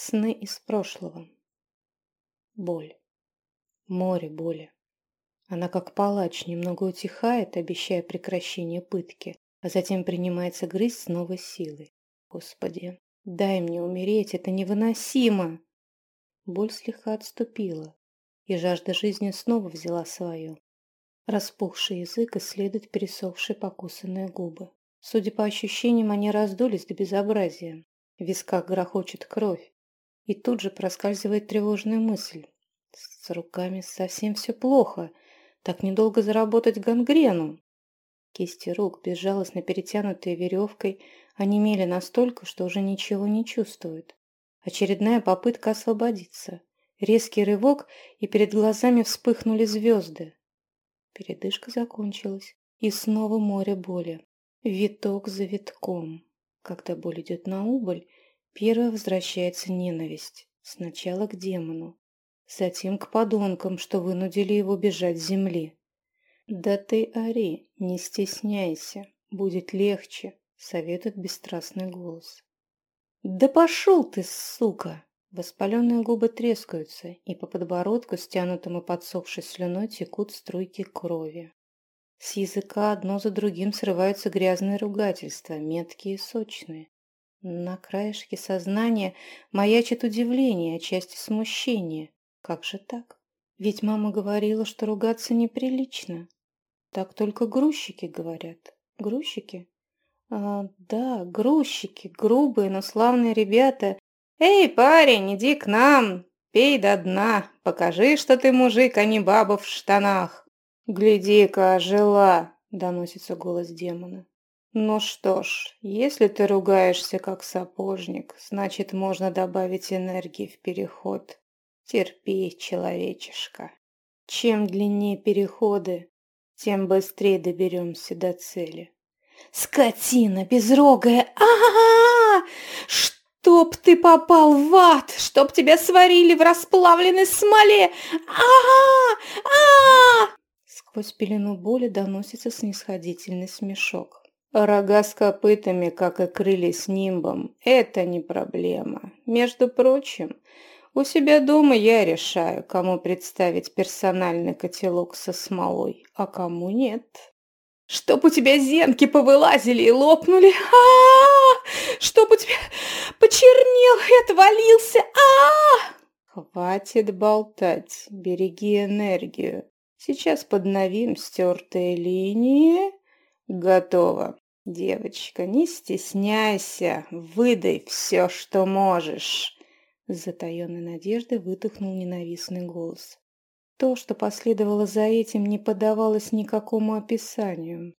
Сны из прошлого. Боль. Море боли. Она как палач немного утихает, обещая прекращение пытки, а затем принимается грызть с новой силой. Господи, дай мне умереть, это невыносимо! Боль слегка отступила, и жажда жизни снова взяла свое. Распухший язык исследует пересохшие покусанные губы. Судя по ощущениям, они раздулись до безобразия. В висках грохочет кровь. И тут же проскальзывает тревожная мысль. С руками совсем все плохо. Так недолго заработать гангрену. Кисти рук, безжалостно перетянутые веревкой, онемели настолько, что уже ничего не чувствуют. Очередная попытка освободиться. Резкий рывок, и перед глазами вспыхнули звезды. Передышка закончилась, и снова море боли. Виток за витком. Когда боль идет на убыль, первой возвращается ненависть. Сначала к демону, затем к подонкам, что вынудили его бежать с земли. «Да ты ори, не стесняйся, будет легче», — советует бесстрастный голос. «Да пошел ты, сука!» Воспаленные губы трескаются, и по подбородку, стянутому подсохшей слюной, текут струйки крови. С языка одно за другим срываются грязные ругательства, меткие и сочные. На краешке сознания маячит удивление, отчасти смущение. Как же так? Ведь мама говорила, что ругаться неприлично. Так только грузчики говорят. Грузчики? А, да, грузчики, грубые, но славные ребята. Эй, парень, иди к нам, пей до дна, покажи, что ты мужик, а не баба в штанах. «Гляди-ка, ожила!» — доносится голос демона. «Ну что ж, если ты ругаешься как сапожник, значит, можно добавить энергии в переход. Терпи, человечишка. Чем длиннее переходы, тем быстрее доберемся до цели». «Скотина безрогая! а а, -а! Чтоб ты попал в ад! Чтоб тебя сварили в расплавленной смоле! а а, -а! Сквозь пелену боли доносится снисходительный смешок. Рога с копытами, как и крылья с нимбом, это не проблема. Между прочим, у себя дома я решаю, кому представить персональный котелок со смолой, а кому нет. Чтоб у тебя зенки повылазили и лопнули. А! Чтоб у тебя почернел и отвалился. -а! Хватит болтать, береги энергию. Сейчас подновим стертые линии. Готово. Девочка, не стесняйся, выдай все, что можешь. С затаенной надеждой выдохнул ненавистный голос. То, что последовало за этим, не поддавалось никакому описанию.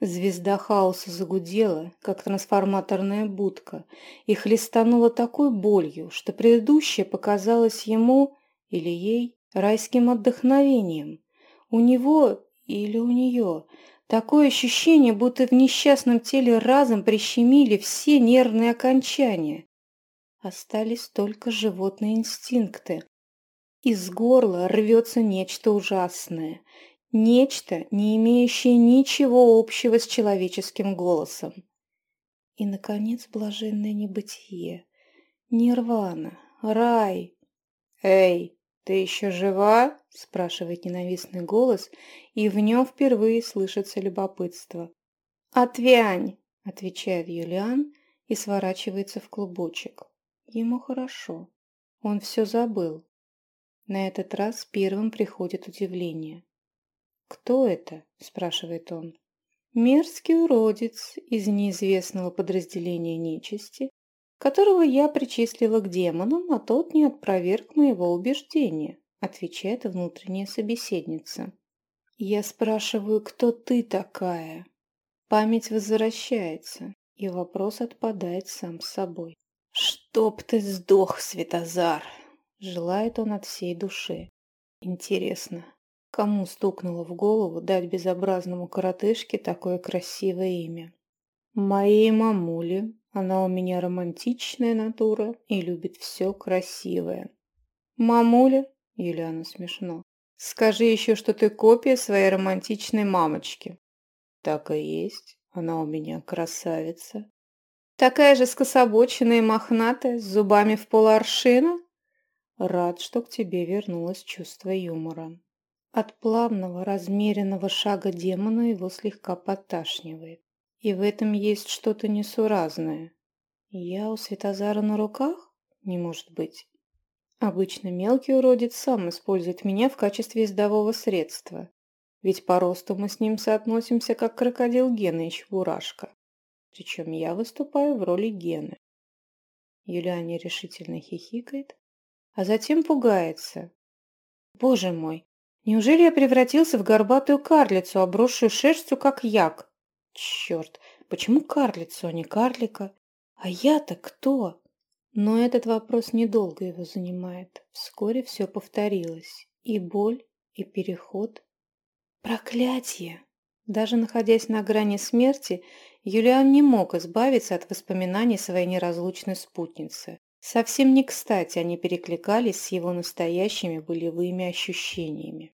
Звезда хаоса загудела, как трансформаторная будка, и хлестанула такой болью, что предыдущее показалось ему или ей райским отдохновением. У него или у нее такое ощущение, будто в несчастном теле разом прищемили все нервные окончания. Остались только животные инстинкты. Из горла рвется нечто ужасное, нечто, не имеющее ничего общего с человеческим голосом. И, наконец, блаженное небытие, нирвана, рай. «Эй, ты еще жива?» – спрашивает ненавистный голос, и в нем впервые слышится любопытство. «Отвянь!» – отвечает Юлиан и сворачивается в клубочек. Ему хорошо. Он все забыл. На этот раз первым приходит удивление. «Кто это?» – спрашивает он. «Мерзкий уродец из неизвестного подразделения нечисти, которого я причислила к демонам, а тот не отпроверг моего убеждения отвечает внутренняя собеседница. Я спрашиваю, кто ты такая? Память возвращается, и вопрос отпадает сам собой. «Чтоб ты сдох, Светозар!» Желает он от всей души. Интересно, кому стукнуло в голову дать безобразному коротышке такое красивое имя? Моей мамуле. Она у меня романтичная натура и любит все красивое. Мамуля Юлиана смешно. Скажи еще, что ты копия своей романтичной мамочки. Так и есть. Она у меня красавица. Такая же скособоченная и мохнатая, с зубами в поларшина? Рад, что к тебе вернулось чувство юмора. От плавного, размеренного шага демона его слегка подташнивает. И в этом есть что-то несуразное. Я у Светозара на руках? Не может быть. Обычно мелкий уродец сам использует меня в качестве ездового средства. Ведь по росту мы с ним соотносимся, как крокодил Гена и Чебурашка. Причем я выступаю в роли Гены. Юлия нерешительно хихикает, а затем пугается. Боже мой, неужели я превратился в горбатую карлицу, обросшую шерстью, как як? Черт, почему карлицу, а не карлика? А я-то кто? Но этот вопрос недолго его занимает. Вскоре все повторилось. И боль, и переход. Проклятие! Даже находясь на грани смерти, Юлиан не мог избавиться от воспоминаний своей неразлучной спутницы. Совсем не кстати они перекликались с его настоящими болевыми ощущениями.